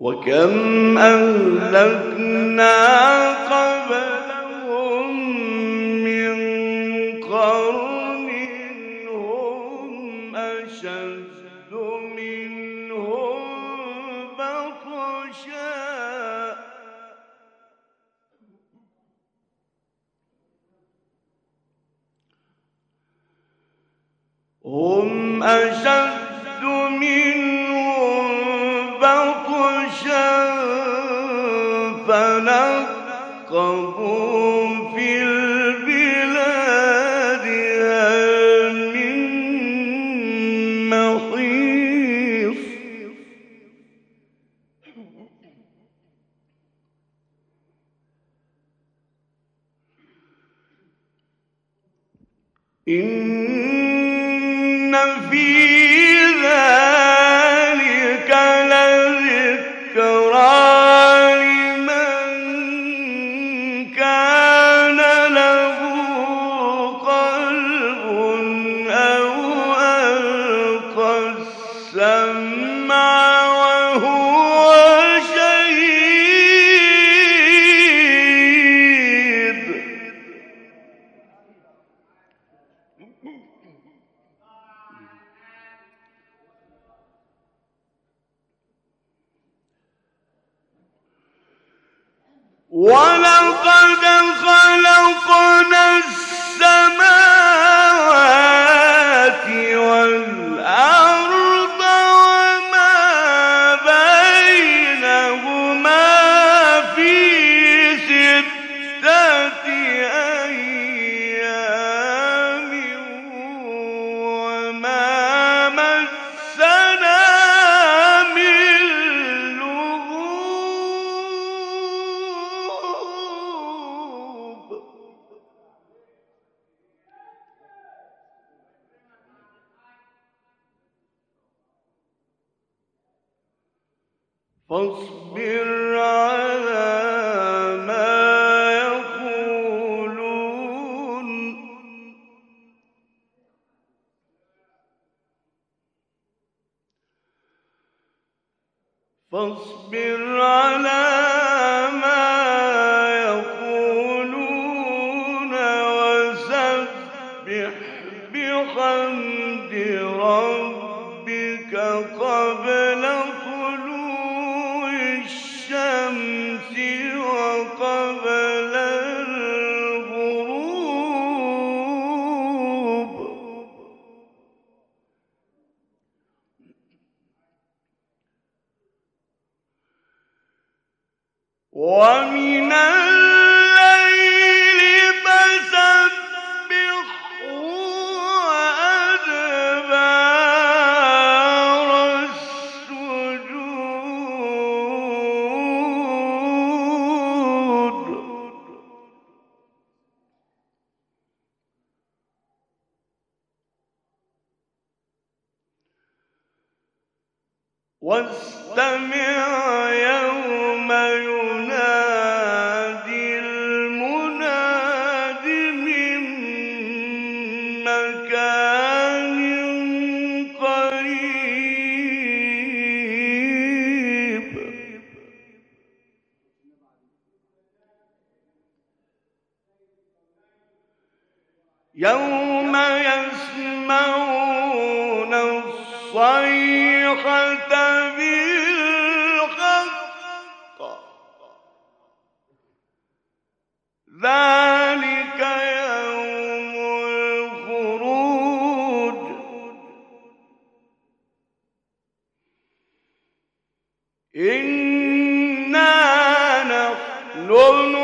وكم أهلكنا قبلهم من قرن هم أشد منهم بطشا. هم أشد منهم ولا فاصبر one يوم يسمعون الصيحة بالحق. ذلك يوم الخروج. إنا نحن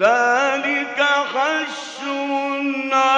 ذلك خشم عليم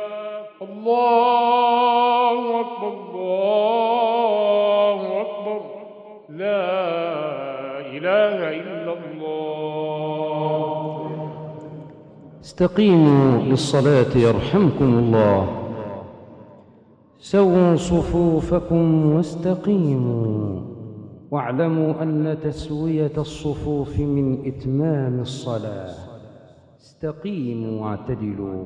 الله أكبر الله أكبر. لا إله إلا الله. استقيموا للصلاة يرحمكم الله. سووا صفوفكم واستقيموا. واعلموا أن تسوية الصفوف من إتمام الصلاة. استقيموا واعتدلوا.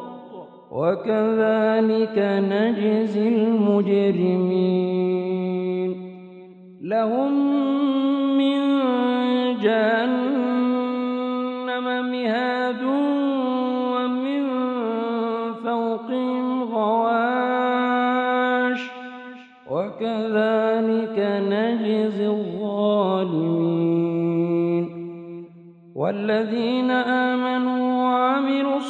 وكذلك نجزي المجرمين. لهم من جهنم مهاد ومن فوقهم غواش. وكذلك نجزي الظالمين. والذين آمنوا